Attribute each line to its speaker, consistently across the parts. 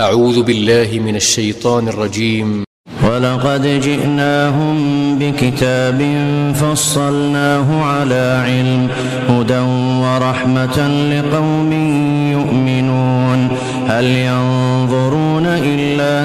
Speaker 1: أعوذ بالله من الشيطان الرجيم.
Speaker 2: ولقد جئناهم بكتاب فصلناه على علم هدى ورحمة لقوم يؤمنون. هل ينظرون إلا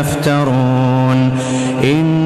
Speaker 2: يفترون إن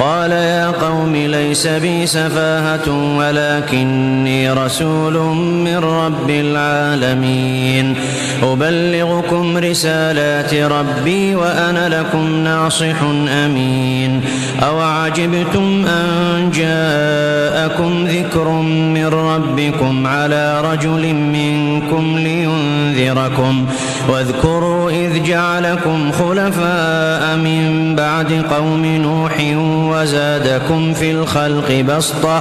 Speaker 2: قال يا قوم ليس بي سفاهة ولكني رسول من رب العالمين. أبلغكم رسالات ربي وأنا لكم ناصح أمين. أوعجبتم أن جاءكم ذكر من ربكم على رجل منكم لينذركم. واذكروا إذ جعلكم خلفاء من بعد قوم نوح وزادكم في الخلق بسطة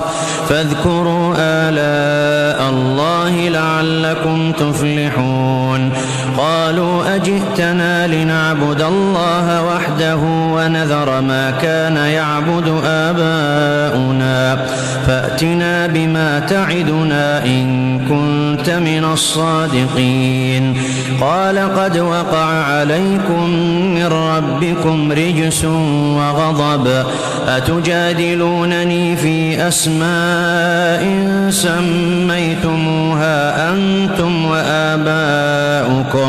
Speaker 2: فاذكروا آلاء الله لعلكم تفلحون قالوا أجئتنا لنعبد الله وحده ونذر ما كان يعبد آباؤنا فأتنا بما تعدنا إن كنت من الصادقين قال قد وقع عليكم من ربكم رجس وغضب أتجادلونني في أسماء سميتموها أنتم وآباؤكم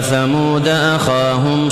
Speaker 2: ثمود أخاهم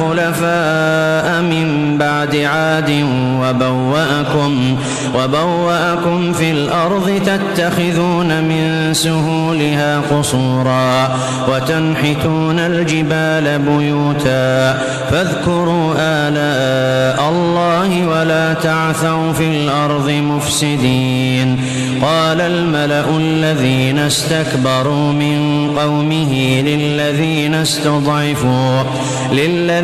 Speaker 2: خلفاء من بعد عاد وبوأكم وبوأكم في الأرض تتخذون من سهولها قصورا وتنحتون الجبال بيوتا فاذكروا آلاء الله ولا تعثوا في الأرض مفسدين قال الملأ الذين استكبروا من قومه للذين استضعفوا للذين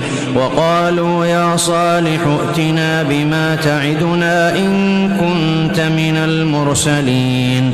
Speaker 2: وقالوا يا صالح ائتنا بما تعدنا إن كنت من المرسلين.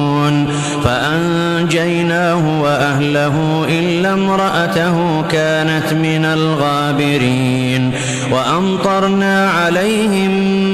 Speaker 2: فأنجيناه وأهله إلا امرأته كانت من الغابرين وأمطرنا عليهم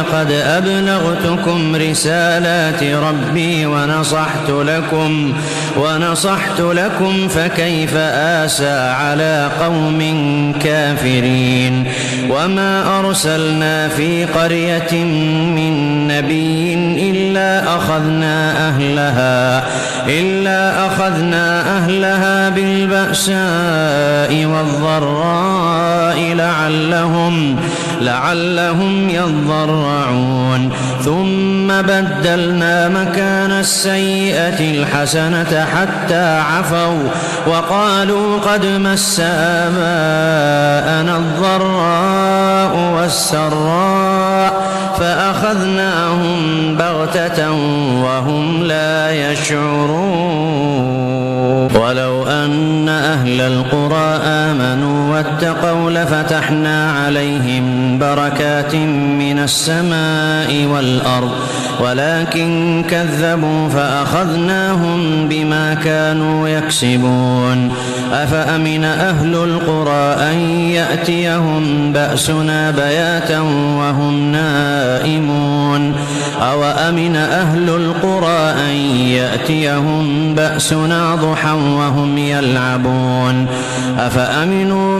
Speaker 2: لقد أبلغتكم رسالات ربي ونصحت لكم ونصحت لكم فكيف آسى على قوم كافرين وما أرسلنا في قرية من نبي إلا أخذنا أهلها إلا أخذنا أهلها بالبأساء والضراء لعلهم لعلهم يضرعون. ثم بدلنا مكان السيئة الحسنة حتى عفوا وقالوا قد مس آباءنا الضراء والسراء فأخذناهم بغتة وهم لا يشعرون. ولو أن أهل القرى آمنوا واتقوا لفتحنا عليهم بركات من السماء والأرض ولكن كذبوا فأخذناهم بما كانوا يكسبون. أفأمن أهل القرى أن يأتيهم بأسنا بياتا وهم نائمون؟ أو أمن أهل القرى أن يأتيهم بأسنا ضحى وهم يلعبون؟ أفأمنوا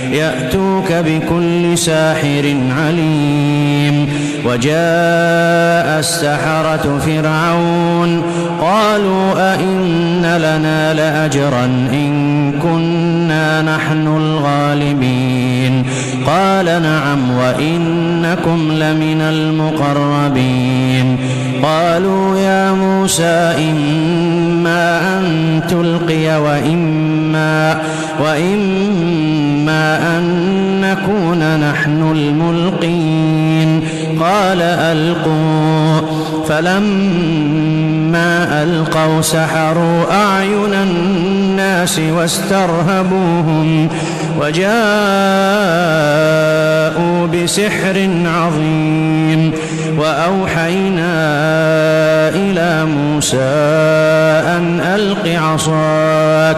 Speaker 2: يأتوك بكل ساحر عليم. وجاء السحرة فرعون قالوا أئن لنا لأجرا إن كنا نحن الغالبين. قال نعم وإنكم لمن المقربين. قالوا يا موسى إما أن تلقي وإما وإما أن نكون نحن الملقين. قال ألقوا. فلما ألقوا سحروا أعين الناس واسترهبوهم وجاءوا بسحر عظيم. وأوحينا إلى موسى أن ألق عصاك.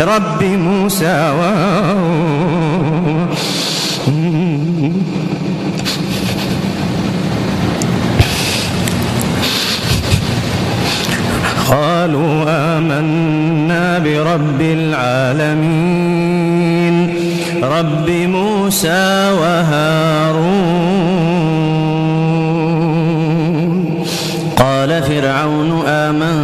Speaker 2: رب موسى و قالوا آمنا برب العالمين رب موسى وهارون. قال فرعون به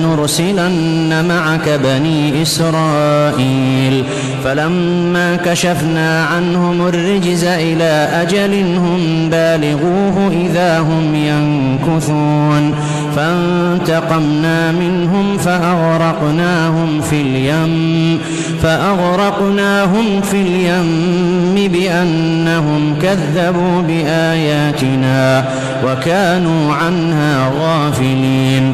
Speaker 2: ولنرسلن معك بني إسرائيل. فلما كشفنا عنهم الرجز إلى أجل هم بالغوه إذا هم ينكثون. فانتقمنا منهم فأغرقناهم في اليم فأغرقناهم في اليم بأنهم كذبوا بآياتنا وكانوا عنها غافلين.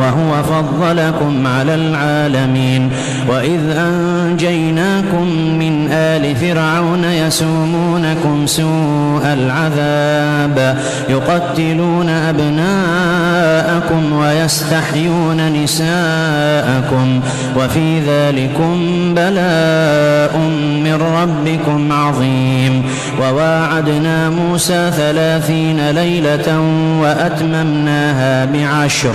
Speaker 2: وهو فضلكم على العالمين. وإذ أنجيناكم من آل فرعون يسومونكم سوء العذاب يقتلون أبناءكم ويستحيون نساءكم. وفي ذلكم بلاء من ربكم عظيم. وواعدنا موسى ثلاثين ليلة وأتممناها بعشر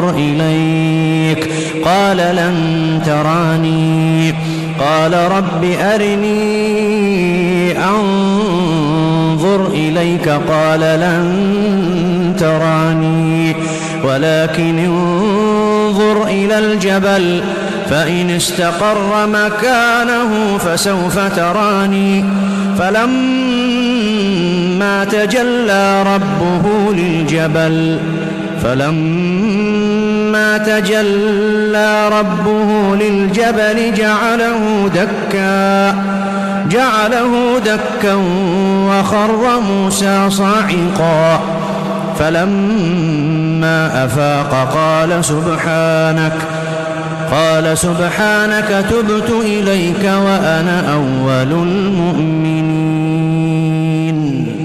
Speaker 2: إليك. قال لن تراني. قال رب أرني أنظر إليك. قال لن تراني. ولكن انظر إلى الجبل فإن استقر مكانه فسوف تراني. فلما تجلى ربه للجبل فلما تجلى ربه للجبل جعله دكا جعله دكا وخر موسى صاعقا. فلما أفاق قال سبحانك قال سبحانك تبت إليك وأنا أول المؤمنين.